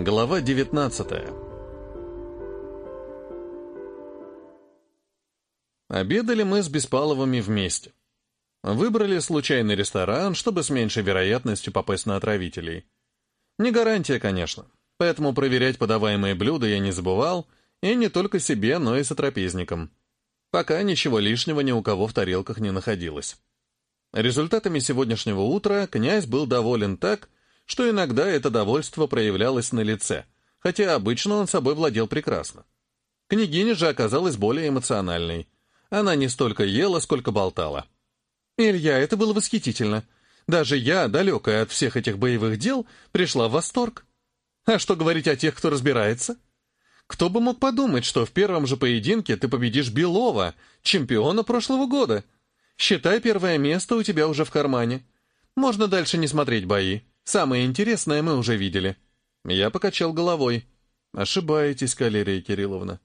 Глава 19 Обедали мы с Беспаловыми вместе. Выбрали случайный ресторан, чтобы с меньшей вероятностью попасть на отравителей. Не гарантия, конечно, поэтому проверять подаваемые блюда я не забывал, и не только себе, но и сотрапезникам. Пока ничего лишнего ни у кого в тарелках не находилось. Результатами сегодняшнего утра князь был доволен так, что иногда это довольство проявлялось на лице, хотя обычно он собой владел прекрасно. Княгиня же оказалась более эмоциональной. Она не столько ела, сколько болтала. «Илья, это было восхитительно. Даже я, далекая от всех этих боевых дел, пришла в восторг. А что говорить о тех, кто разбирается? Кто бы мог подумать, что в первом же поединке ты победишь Белова, чемпиона прошлого года? Считай, первое место у тебя уже в кармане. Можно дальше не смотреть бои. Самое интересное мы уже видели. Я покачал головой. Ошибаетесь, Калерия Кирилловна.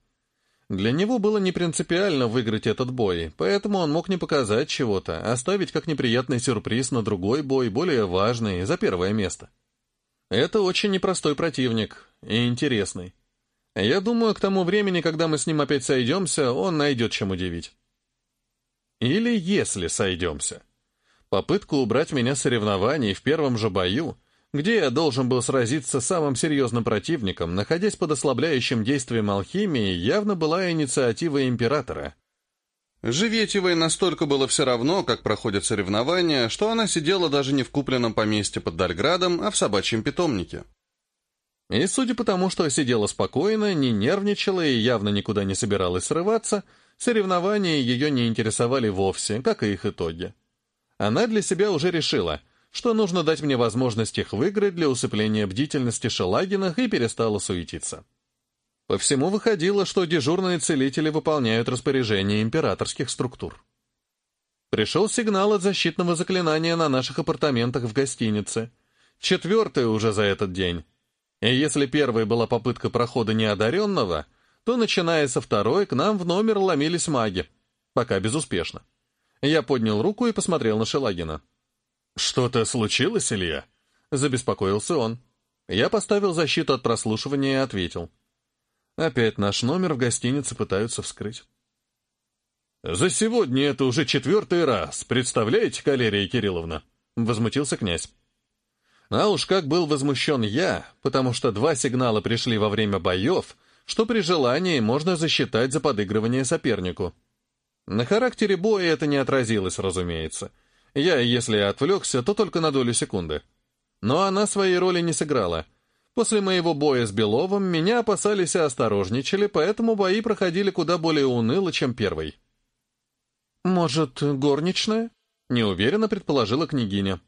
Для него было не принципиально выиграть этот бой, поэтому он мог не показать чего-то, оставить как неприятный сюрприз на другой бой, более важный, за первое место. Это очень непростой противник и интересный. Я думаю, к тому времени, когда мы с ним опять сойдемся, он найдет чем удивить. Или если сойдемся. Попытка убрать меня с соревнований в первом же бою, где я должен был сразиться с самым серьезным противником, находясь под ослабляющим действием алхимии, явно была инициатива императора. Живетевой настолько было все равно, как проходят соревнования, что она сидела даже не в купленном поместье под Дальградом, а в собачьем питомнике. И судя по тому, что сидела спокойно, не нервничала и явно никуда не собиралась срываться, соревнования ее не интересовали вовсе, как и их итоги. Она для себя уже решила, что нужно дать мне возможность их выиграть для усыпления бдительности Шелагинах и перестала суетиться. По всему выходило, что дежурные целители выполняют распоряжения императорских структур. Пришел сигнал от защитного заклинания на наших апартаментах в гостинице. Четвертый уже за этот день. И если первой была попытка прохода неодаренного, то, начиная со второй, к нам в номер ломились маги. Пока безуспешно. Я поднял руку и посмотрел на Шелагина. «Что-то случилось, Илья?» — забеспокоился он. Я поставил защиту от прослушивания и ответил. «Опять наш номер в гостинице пытаются вскрыть». «За сегодня это уже четвертый раз, представляете, Калерия Кирилловна?» — возмутился князь. А уж как был возмущен я, потому что два сигнала пришли во время боев, что при желании можно засчитать за подыгрывание сопернику. На характере боя это не отразилось, разумеется. Я, если отвлекся, то только на долю секунды. Но она своей роли не сыграла. После моего боя с Беловым меня опасались и осторожничали, поэтому бои проходили куда более уныло, чем первый. «Может, горничная?» — неуверенно предположила княгиня.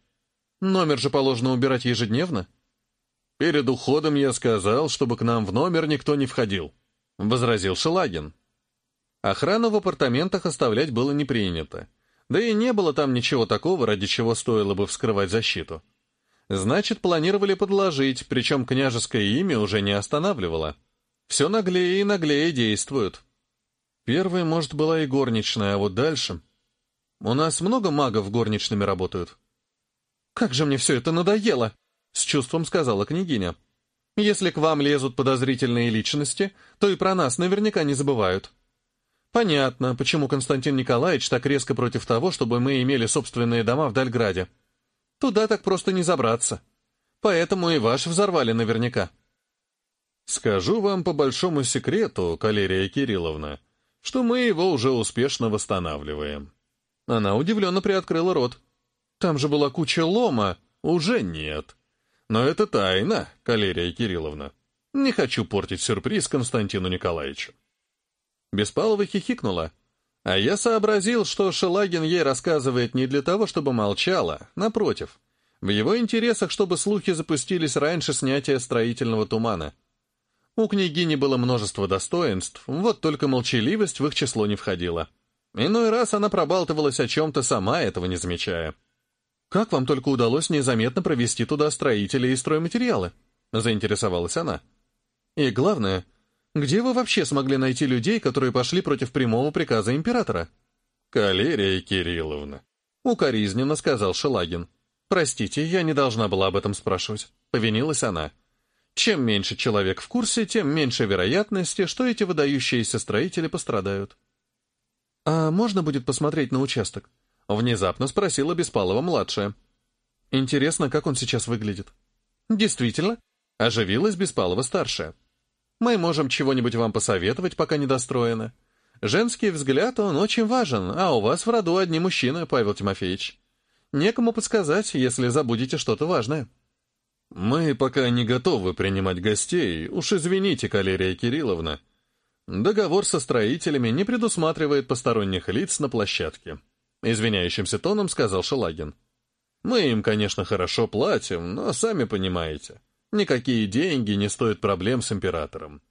«Номер же положено убирать ежедневно». «Перед уходом я сказал, чтобы к нам в номер никто не входил», — возразил Шелагин. Охрану в апартаментах оставлять было не принято. Да и не было там ничего такого, ради чего стоило бы вскрывать защиту. Значит, планировали подложить, причем княжеское имя уже не останавливало. Все наглее и наглее действуют. Первой, может, была и горничная, а вот дальше... У нас много магов горничными работают. «Как же мне все это надоело!» — с чувством сказала княгиня. «Если к вам лезут подозрительные личности, то и про нас наверняка не забывают. Понятно, почему Константин Николаевич так резко против того, чтобы мы имели собственные дома в Дальграде. Туда так просто не забраться. Поэтому и ваш взорвали наверняка. Скажу вам по большому секрету, Калерия Кирилловна, что мы его уже успешно восстанавливаем. Она удивленно приоткрыла рот. Там же была куча лома. Уже нет. Но это тайна, Калерия Кирилловна. Не хочу портить сюрприз Константину Николаевичу. Беспалова хихикнула. А я сообразил, что Шелагин ей рассказывает не для того, чтобы молчала, напротив. В его интересах, чтобы слухи запустились раньше снятия строительного тумана. У княгини было множество достоинств, вот только молчаливость в их число не входила. Иной раз она пробалтывалась о чем-то сама, этого не замечая. «Как вам только удалось незаметно провести туда строители и стройматериалы?» — заинтересовалась она. «И главное, где вы вообще смогли найти людей, которые пошли против прямого приказа императора?» «Калерия Кирилловна», — укоризненно сказал Шелагин. «Простите, я не должна была об этом спрашивать», — повинилась она. Чем меньше человек в курсе, тем меньше вероятности, что эти выдающиеся строители пострадают. «А можно будет посмотреть на участок?» — внезапно спросила Беспалова-младшая. «Интересно, как он сейчас выглядит?» «Действительно?» — оживилась Беспалова-старшая. «Мы можем чего-нибудь вам посоветовать, пока недостроено. Женский взгляд, он очень важен, а у вас в роду одни мужчины, Павел Тимофеевич. Некому подсказать, если забудете что-то важное». «Мы пока не готовы принимать гостей, уж извините, Калерия Кирилловна. Договор со строителями не предусматривает посторонних лиц на площадке», — извиняющимся тоном сказал Шелагин. «Мы им, конечно, хорошо платим, но сами понимаете, никакие деньги не стоят проблем с императором.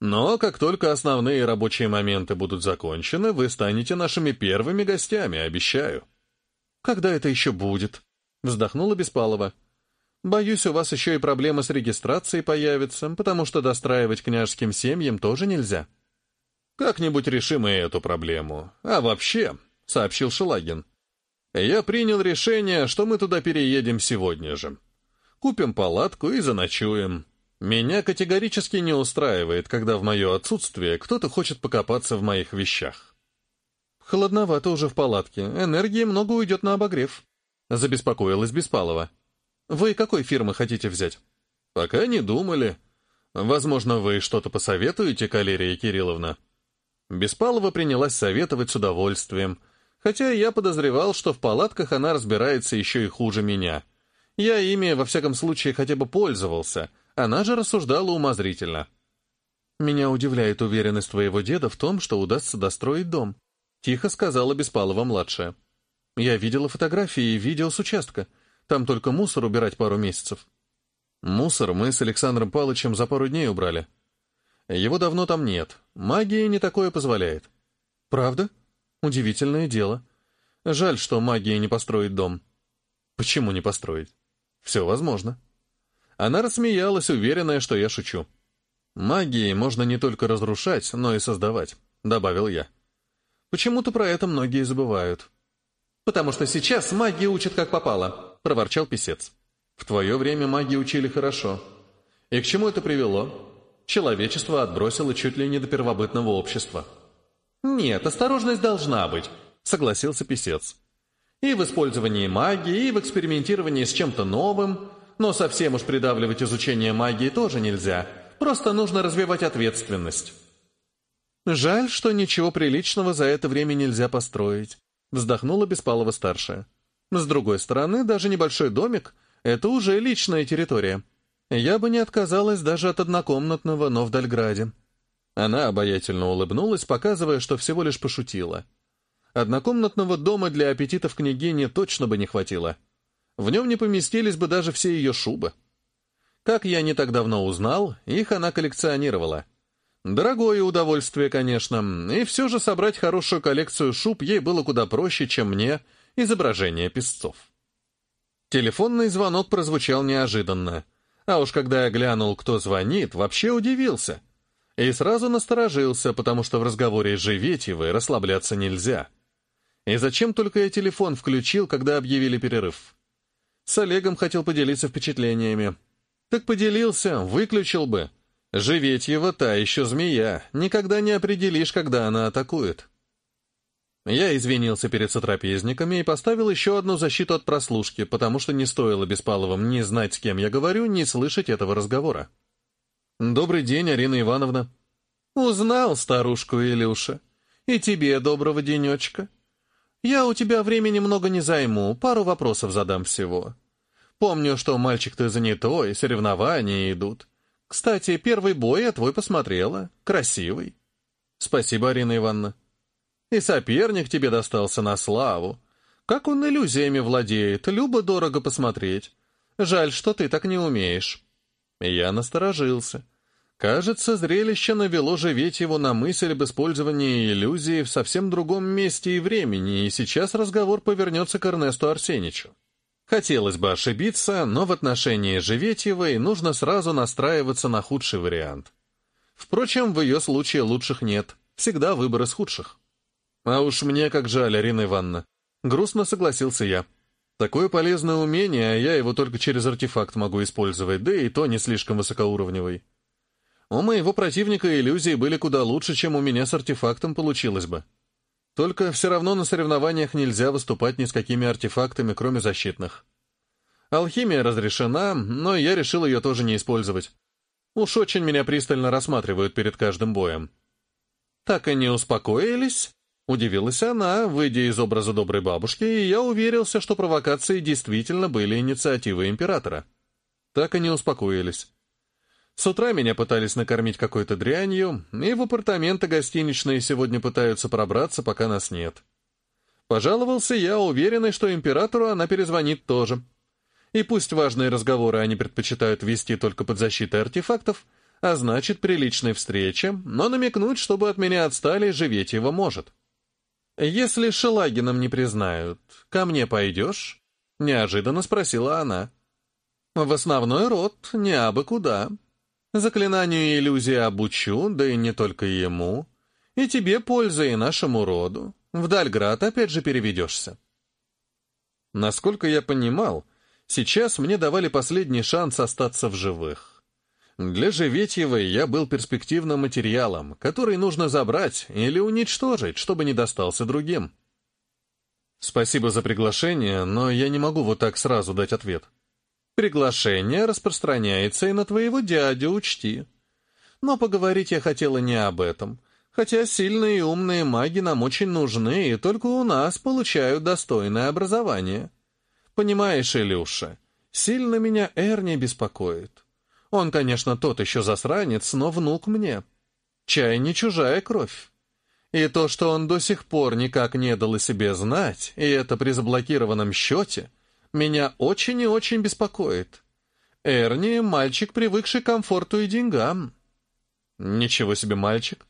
Но как только основные рабочие моменты будут закончены, вы станете нашими первыми гостями, обещаю». «Когда это еще будет?» — вздохнула Беспалова. Боюсь, у вас еще и проблемы с регистрацией появятся, потому что достраивать княжеским семьям тоже нельзя». «Как-нибудь решим и эту проблему. А вообще», — сообщил Шелагин, — «я принял решение, что мы туда переедем сегодня же. Купим палатку и заночуем. Меня категорически не устраивает, когда в мое отсутствие кто-то хочет покопаться в моих вещах». «Холодновато уже в палатке. Энергии много уйдет на обогрев», — забеспокоилась Беспалова. Вы какой фирмы хотите взять? Пока не думали. Возможно, вы что-то посоветуете, Калерия Кирилловна? Беспалова принялась советовать с удовольствием, хотя я подозревал, что в палатках она разбирается еще и хуже меня. Я ими, во всяком случае, хотя бы пользовался, она же рассуждала умозрительно. «Меня удивляет уверенность твоего деда в том, что удастся достроить дом», — тихо сказала Беспалова-младшая. «Я видела фотографии и видео с участка. Там только мусор убирать пару месяцев. Мусор мы с Александром Палычем за пару дней убрали. Его давно там нет. Магия не такое позволяет. Правда? Удивительное дело. Жаль, что магия не построит дом. Почему не построить? Все возможно. Она рассмеялась, уверенная, что я шучу. Магией можно не только разрушать, но и создавать, добавил я. Почему-то про это многие забывают. Потому что сейчас магия учат как попало проворчал писец. «В твое время маги учили хорошо. И к чему это привело? Человечество отбросило чуть ли не до первобытного общества». «Нет, осторожность должна быть», — согласился писец. «И в использовании магии, и в экспериментировании с чем-то новым, но совсем уж придавливать изучение магии тоже нельзя, просто нужно развивать ответственность». «Жаль, что ничего приличного за это время нельзя построить», — вздохнула Беспалова-старшая. С другой стороны, даже небольшой домик — это уже личная территория. Я бы не отказалась даже от однокомнатного, но в Дальграде. Она обаятельно улыбнулась, показывая, что всего лишь пошутила. Однокомнатного дома для аппетитов княгини точно бы не хватило. В нем не поместились бы даже все ее шубы. Как я не так давно узнал, их она коллекционировала. Дорогое удовольствие, конечно, и все же собрать хорошую коллекцию шуб ей было куда проще, чем мне — изображение песцов. Телефонный звонок прозвучал неожиданно, а уж когда я глянул, кто звонит, вообще удивился. И сразу насторожился, потому что в разговоре с Живетьевой расслабляться нельзя. И зачем только я телефон включил, когда объявили перерыв? С Олегом хотел поделиться впечатлениями. Так поделился, выключил бы. Живетьева та еще змея, никогда не определишь, когда она атакует. Я извинился перед сотрапезниками и поставил еще одну защиту от прослушки, потому что не стоило Беспаловым ни знать, с кем я говорю, ни слышать этого разговора. «Добрый день, Арина Ивановна». «Узнал старушку Илюша. И тебе доброго денечка. Я у тебя времени много не займу, пару вопросов задам всего. Помню, что мальчик ты занятой, соревнования идут. Кстати, первый бой я твой посмотрела. Красивый». «Спасибо, Арина Ивановна». И соперник тебе достался на славу. Как он иллюзиями владеет, любо-дорого посмотреть. Жаль, что ты так не умеешь». Я насторожился. Кажется, зрелище навело живеть его на мысль об использовании иллюзии в совсем другом месте и времени, и сейчас разговор повернется к Эрнесту Арсеничу. Хотелось бы ошибиться, но в отношении Живетьевой нужно сразу настраиваться на худший вариант. Впрочем, в ее случае лучших нет, всегда выбор из худших. «А уж мне как жаль, Арина Ивановна». Грустно согласился я. Такое полезное умение, а я его только через артефакт могу использовать, да и то не слишком высокоуровневый. У моего противника иллюзии были куда лучше, чем у меня с артефактом получилось бы. Только все равно на соревнованиях нельзя выступать ни с какими артефактами, кроме защитных. Алхимия разрешена, но я решил ее тоже не использовать. Уж очень меня пристально рассматривают перед каждым боем. «Так и не успокоились?» — удивилась она, выйдя из образа доброй бабушки, и я уверился, что провокации действительно были инициативой императора. Так и не успокоились. С утра меня пытались накормить какой-то дрянью, и в апартаменты гостиничные сегодня пытаются пробраться, пока нас нет. Пожаловался я, уверенный, что императору она перезвонит тоже. И пусть важные разговоры они предпочитают вести только под защитой артефактов, а значит, приличной встрече, но намекнуть, чтобы от меня отстали, живеть его может. «Если Шелагином не признают, ко мне пойдешь?» — неожиданно спросила она. «В основной род, не абы куда. Заклинанию иллюзии обучу, да и не только ему. И тебе польза, и нашему роду. В Дальград опять же переведешься. Насколько я понимал, сейчас мне давали последний шанс остаться в живых. Для Живетьевой я был перспективным материалом, который нужно забрать или уничтожить, чтобы не достался другим. Спасибо за приглашение, но я не могу вот так сразу дать ответ. Приглашение распространяется и на твоего дядю, учти. Но поговорить я хотела не об этом, хотя сильные и умные маги нам очень нужны, и только у нас получают достойное образование. Понимаешь, Илюша, сильно меня Эрни беспокоит. Он, конечно, тот еще засранец, но внук мне. Чай не чужая кровь. И то, что он до сих пор никак не дал о себе знать, и это при заблокированном счете — меня очень и очень беспокоит. Эрни — мальчик, привыкший к комфорту и деньгам. Ничего себе мальчик.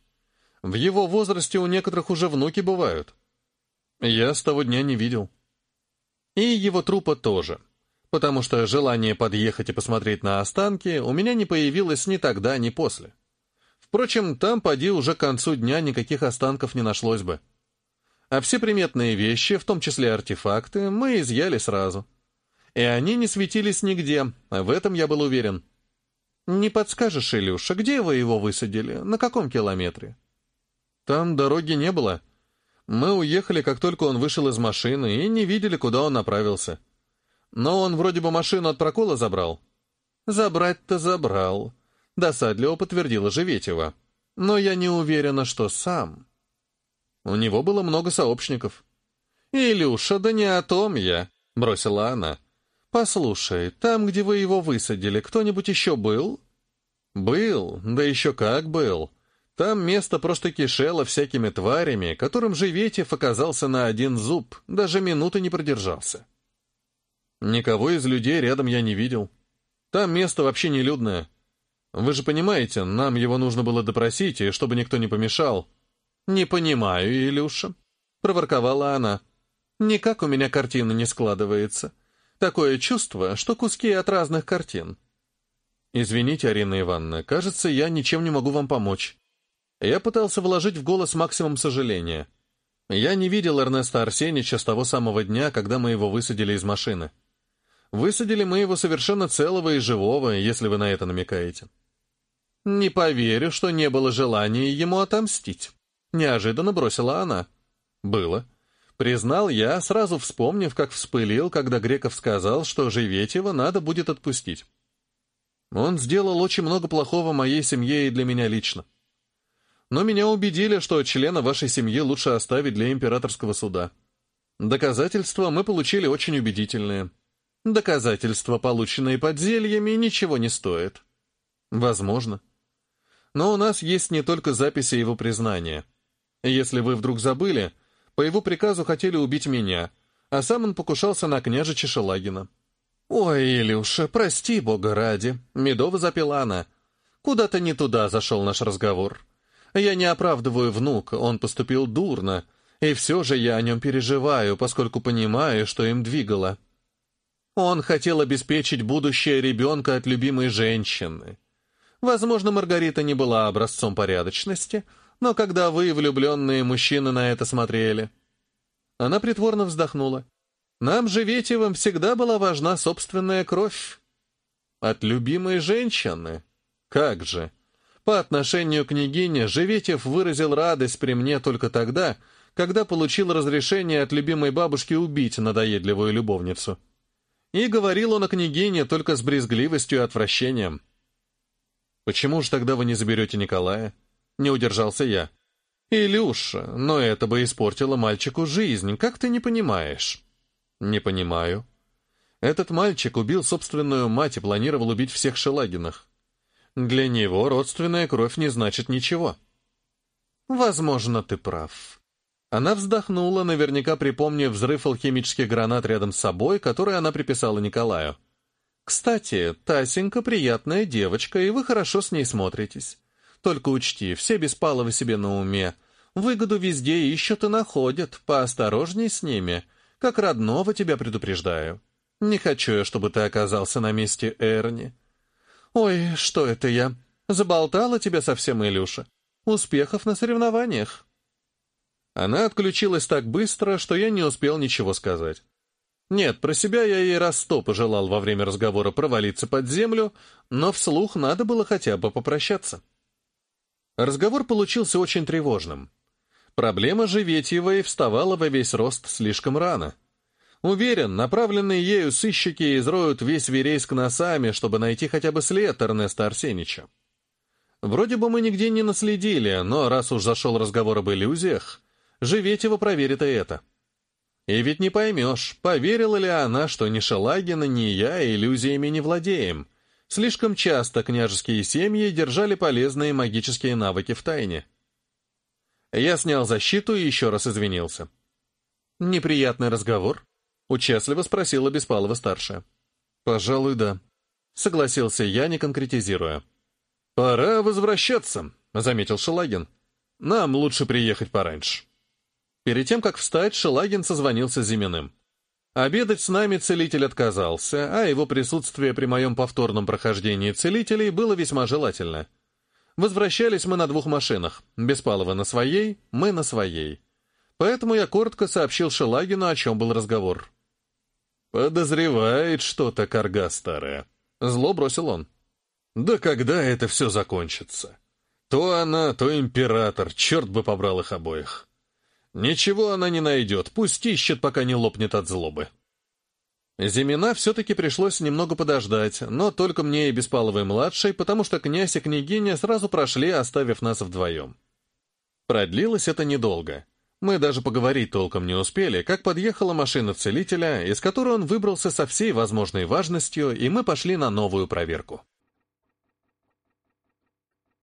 В его возрасте у некоторых уже внуки бывают. Я с того дня не видел. И его трупа тоже, потому что желание подъехать и посмотреть на останки у меня не появилось ни тогда, ни после. Впрочем, там, поди, уже к концу дня никаких останков не нашлось бы. А все приметные вещи, в том числе артефакты, мы изъяли сразу. И они не светились нигде, в этом я был уверен. «Не подскажешь, Илюша, где вы его высадили? На каком километре?» «Там дороги не было. Мы уехали, как только он вышел из машины, и не видели, куда он направился. Но он вроде бы машину от прокола забрал». «Забрать-то забрал», — досадливо подтвердила Живетева. «Но я не уверена, что сам». У него было много сообщников. «Илюша, да не о том я», — бросила она. «Послушай, там, где вы его высадили, кто-нибудь еще был?» «Был, да еще как был. Там место просто кишело всякими тварями, которым Живетев оказался на один зуб, даже минуты не продержался. Никого из людей рядом я не видел. Там место вообще нелюдное. Вы же понимаете, нам его нужно было допросить, и чтобы никто не помешал». «Не понимаю, Илюша», — проворковала она. «Никак у меня картина не складывается». Такое чувство, что куски от разных картин. «Извините, Арина Ивановна, кажется, я ничем не могу вам помочь». Я пытался вложить в голос максимум сожаления. Я не видел Эрнеста Арсеньевича с того самого дня, когда мы его высадили из машины. Высадили мы его совершенно целого и живого, если вы на это намекаете. «Не поверю, что не было желания ему отомстить», — неожиданно бросила она. «Было. Признал я, сразу вспомнив, как вспылил, когда Греков сказал, что Живетьева надо будет отпустить. Он сделал очень много плохого моей семье и для меня лично. Но меня убедили, что члена вашей семьи лучше оставить для императорского суда. Доказательства мы получили очень убедительные. Доказательства, полученные подзельями, ничего не стоят. Возможно. Но у нас есть не только записи его признания. Если вы вдруг забыли, по его приказу хотели убить меня, а сам он покушался на княжа Чешелагина. «Ой, Илюша, прости, бога ради», — медово запила она. «Куда-то не туда зашел наш разговор. Я не оправдываю внука, он поступил дурно, и все же я о нем переживаю, поскольку понимаю, что им двигало. Он хотел обеспечить будущее ребенка от любимой женщины. Возможно, Маргарита не была образцом порядочности, — но когда вы, влюбленные мужчины, на это смотрели...» Она притворно вздохнула. Нам, Живетевым, всегда была важна собственная кровь. От любимой женщины. Как же? По отношению к княгине Живетев выразил радость при мне только тогда, когда получил разрешение от любимой бабушки убить надоедливую любовницу. И говорил он о княгине только с брезгливостью и отвращением. «Почему же тогда вы не заберете Николая?» Не удержался я. «Илюша, но это бы испортило мальчику жизнь, как ты не понимаешь?» «Не понимаю». Этот мальчик убил собственную мать и планировал убить всех Шелагинах. Для него родственная кровь не значит ничего. «Возможно, ты прав». Она вздохнула, наверняка припомнив взрыв алхимических гранат рядом с собой, который она приписала Николаю. «Кстати, Тасенька приятная девочка, и вы хорошо с ней смотритесь. Только учти, все Беспаловы себе на уме. Выгоду везде ищут и находят, поосторожней с ними. Как родного тебя предупреждаю. Не хочу я, чтобы ты оказался на месте Эрни. Ой, что это я? Заболтала тебя совсем, Илюша. Успехов на соревнованиях. Она отключилась так быстро, что я не успел ничего сказать. Нет, про себя я ей раз сто пожелал во время разговора провалиться под землю, но вслух надо было хотя бы попрощаться. Разговор получился очень тревожным. Проблема же Ветьевой вставала во весь рост слишком рано. Уверен, направленные ею сыщики изроют весь Верейск носами, чтобы найти хотя бы след Эрнеста Арсенича. Вроде бы мы нигде не наследили, но раз уж зашел разговор об иллюзиях, Живетева проверит и это. И ведь не поймешь, поверила ли она, что ни Шелагина, ни я иллюзиями не владеем, Слишком часто княжеские семьи держали полезные магические навыки в тайне. Я снял защиту и еще раз извинился. «Неприятный разговор?» — участливо спросила Беспалова-старшая. «Пожалуй, да», — согласился я, не конкретизируя. «Пора возвращаться», — заметил Шелагин. «Нам лучше приехать пораньше». Перед тем, как встать, Шелагин созвонился с Зиминым. Обедать с нами целитель отказался, а его присутствие при моем повторном прохождении целителей было весьма желательно. Возвращались мы на двух машинах, Беспалова на своей, мы на своей. Поэтому я коротко сообщил Шелагину, о чем был разговор. «Подозревает что-то корга старая», — зло бросил он. «Да когда это все закончится? То она, то император, черт бы побрал их обоих». Ничего она не найдет, пусть ищет, пока не лопнет от злобы. Зимина все-таки пришлось немного подождать, но только мне и Беспаловой-младшей, потому что князь и княгиня сразу прошли, оставив нас вдвоем. Продлилось это недолго. Мы даже поговорить толком не успели, как подъехала машина целителя, из которой он выбрался со всей возможной важностью, и мы пошли на новую проверку.